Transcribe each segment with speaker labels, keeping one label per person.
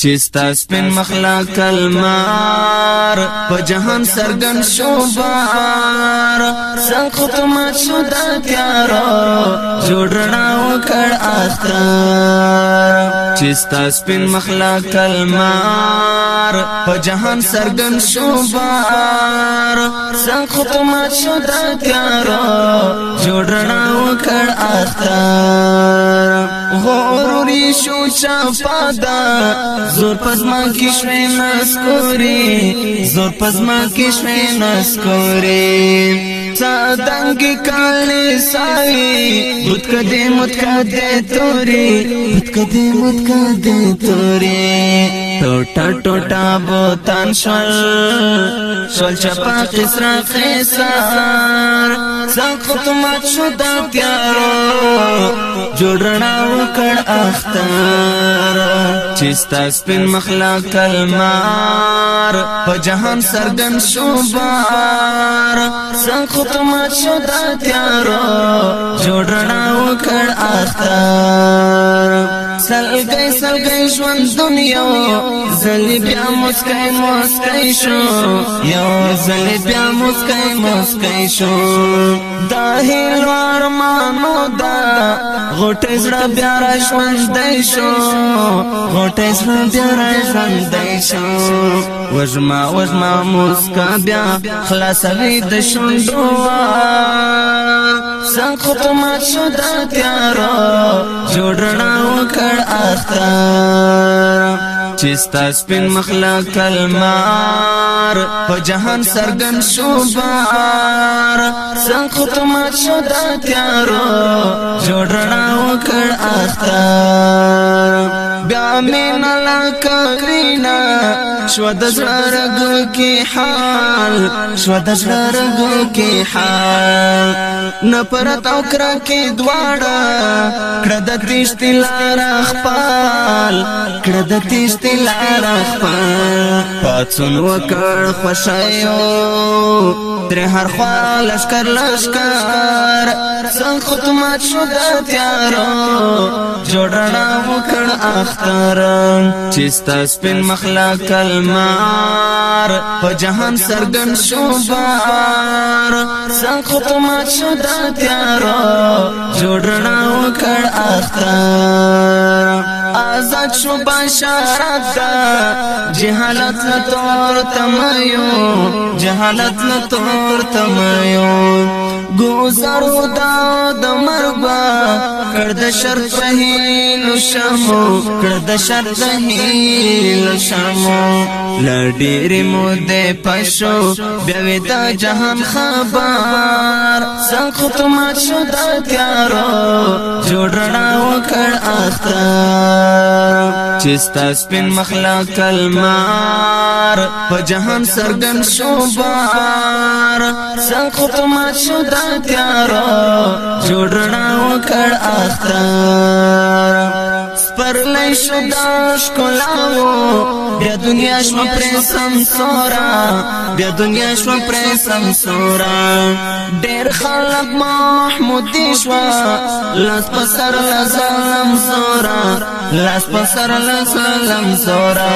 Speaker 1: چې ستاس پن مخلق المار په جهان سرګن شوبار څنګه تم شو د تیار جوړنا وکړ اختر چې ستاس پن مخلق المار په جهان سرګن شوبار څنګه تم شو د تیار جوړنا وکړ اختر غوروري شو چپادا زور پزما کې شوي نسکوري زور پزما کې شوي نسکوري سادنګ کاله سای مت کده مت کده توري مت کده مت کده توري ټوټه ټوټه بوتان شول شول چپا کسرا خیسار څنګه ختمات شو د تیارو جوړنا وکړ اختر چستا سپین مخلا کلمار په جهان سرګن شو بار څنګه ختمات شو د تیارو جوړنا وکړ اختر سلګي سلګي ژوند دنیا زل بیا مسکای مسکای شو یو زل بیا مسکای مسکای شو دا هیلو ارمانو دا غټه زړه بیا را ژوند دی شو غټه زړه بیا را ژوند دی شو وجما وجما مسکا بیا خلاصوي د شوندوا څنګه ختمه شو دا تیارا جوړنا اختر چستا سپین مخلق کلمار په جهان سرګن شوبار څنګه ختمات شو د تیارو جوړنا وکړ اختر بیا مین لک کرینا شو د زړه رګو کې حال شو د زړه رګو کې حال نفرت او کرا کې دواړه کړه د تیشت لار خپل کړه د تیشت لار خپل پاتون وکړ خوشایو در هر خوا لشکر لشکر سم ختمات شو د تیارو جوړنا وکړ اختر چې ستاس پن مخلا کلمار په جهان سرګن شو بار سم ختمات شو د تیارو جوړنا وکړ اختر آزاد شو بشارت دا جهالت نتور تمیو جهالت نتور تمیو گزارو دا د مربا کرد شر سهیل شمو کرد شر سهیل شمو لډیر مود پښو بیا ودا جهان خبر سخت ما شو د تیارو جوړنا وکړ اختر چستا سپین مخلا کلمار په جهان سرګن شوبار سهار سقط مات شو د تیارو جوړنا وکړ اختر پر لای شو د ښکلاو بیا دنیا شو پر سمسورا بیا دنیا شو پر سمسورا ډېر خلک محمود شو لاس پسر لزلم زورا لاس پسر لزلم زورا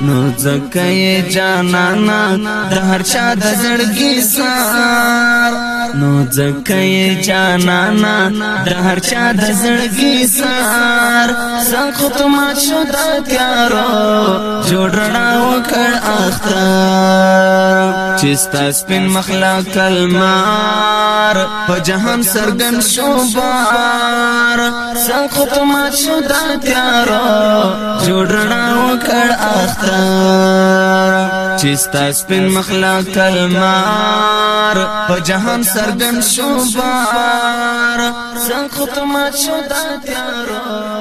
Speaker 1: نو ځکه یې جانانا د هر چا د زړګي سار نو ځکه جانانا د هر چا د زړګي سار سخت مات شو د تیارو جوړ رڼا وکړ اختر چستا سپین مخلا کلمار په جهان سرګن شوبار سخت مات شو د تیارو جوړ رڼا وکړ اختر چستا سپین مخلا کلمار په جهان سرګن شو بار څنګه ختمه شو دا تیارو